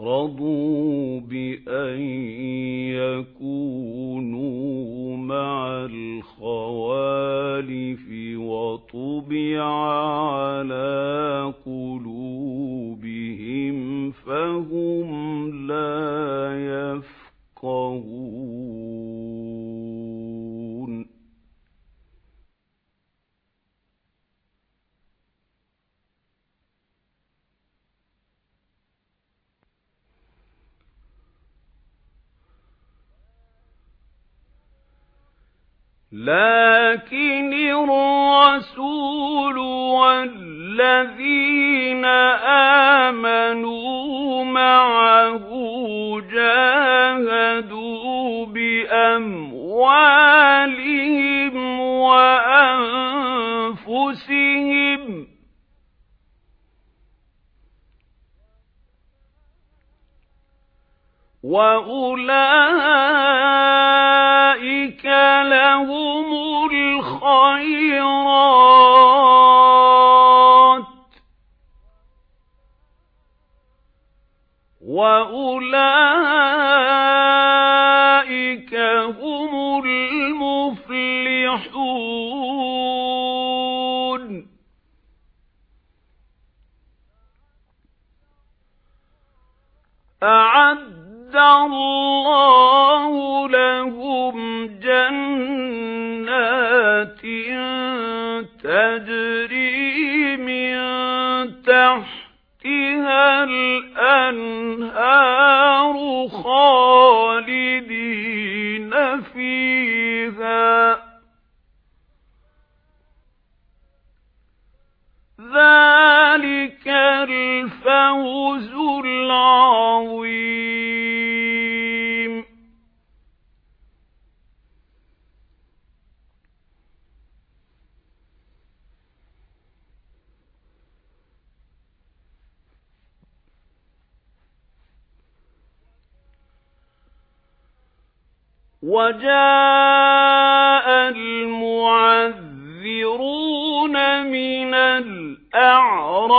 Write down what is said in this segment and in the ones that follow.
رَضُوا بِأَن يَكُونُوا مَعَ الْخَوَالِفِ وَطُبِعَ عَلَى لَكِنِ الرَّسُولُ وَالَّذِينَ آمَنُوا مَعَهُ جَاهَدُوا بِأَمْوَالِهِمْ وَأَنفُسِهِمْ. وَأُولَئِكَ لَهُمُ الْخَيْرَاتُ. وَأُولَئِكَ هُمُ الْمُفْلِحُونَ. أَعَدَّ اللَّهُ لَهُمْ جَنَّاتٍ تَجْرِي مِن تَحْتِهَا الْأَنْهَارُ خَالِدِينَ فِيهَا ذَلِكَ الْفَوْزُ وَجَاءَ الْمُعَذِّرُونَ مِنَ الْأَعْرَابِ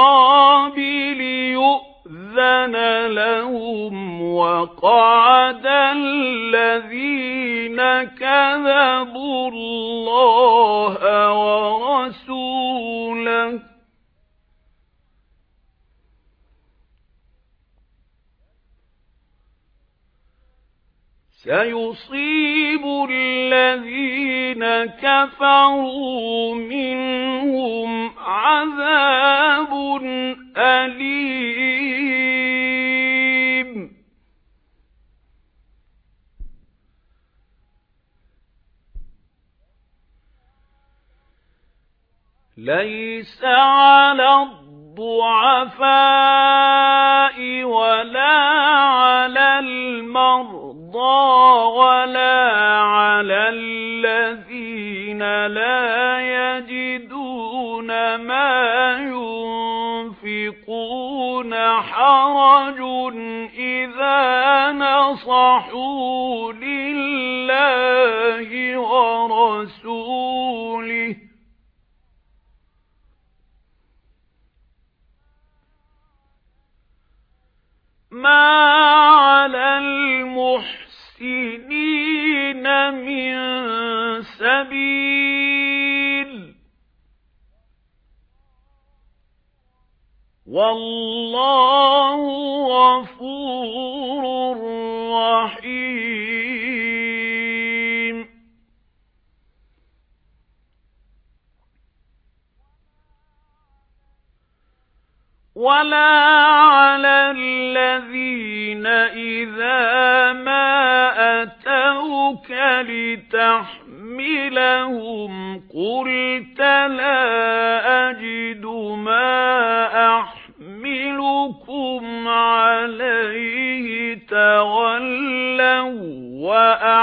لِيُؤْذَنَ لَهُمْ وَقَعَدَ الَّذِينَ كَذَبُوا اللَّهَ وَرَسُولَهُ سَيُصِيبُ الَّذِينَ كَفَرُوا مِنْهُمْ عَذَابٌ أَلِيمٌ. لَيْسَ عَلَى الضُّعَفَاءِ يَجِدُونَ مَا يُنفِقُونَ حَرَجٌ إِذَا نَصَحُوا لِلَّهِ وَرَسُولِهِ. مَا عَلَى الْمُحْسِنِينَ مِن سَبِيلٍ وَاللَّهُ غَفُورٌ رَّحِيمٌ. وَلَا عَلَى الَّذِينَ إِذَا مَا أَتَوْكَ لِتَحْمِلَهُمْ قُلْتَ لَا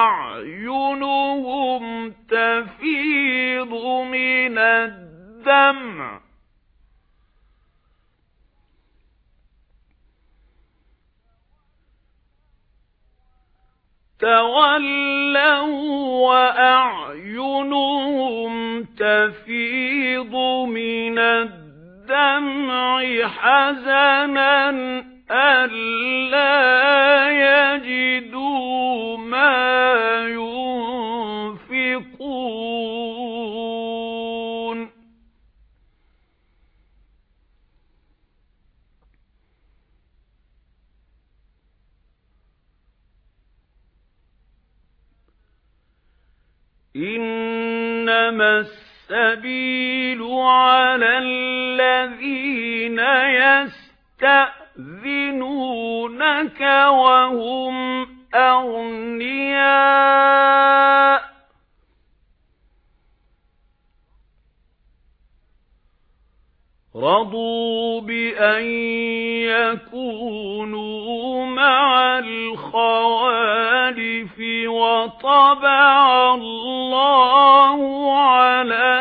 وَأَعْيُنُهُمْ تَفِيضُ مِنَ الدَّمْعِ. تَوَلَّوْا وَأَعْيُنُهُمْ تَفِيضُ مِنَ الدَّمْعِ حَزَنًا أَلَّا يَجِدُوا مَا يُنْفِقُونَ. إِنَّمَا السَّبِيلُ عَلَى الَّذِينَ يَسْتَأْذِنُونَكَ وَهُمْ رَضُوا بِأَن يَكُونُوا مَعَ الْخَوَالِفِ وَطَبَعَ اللَّهُ عَلَى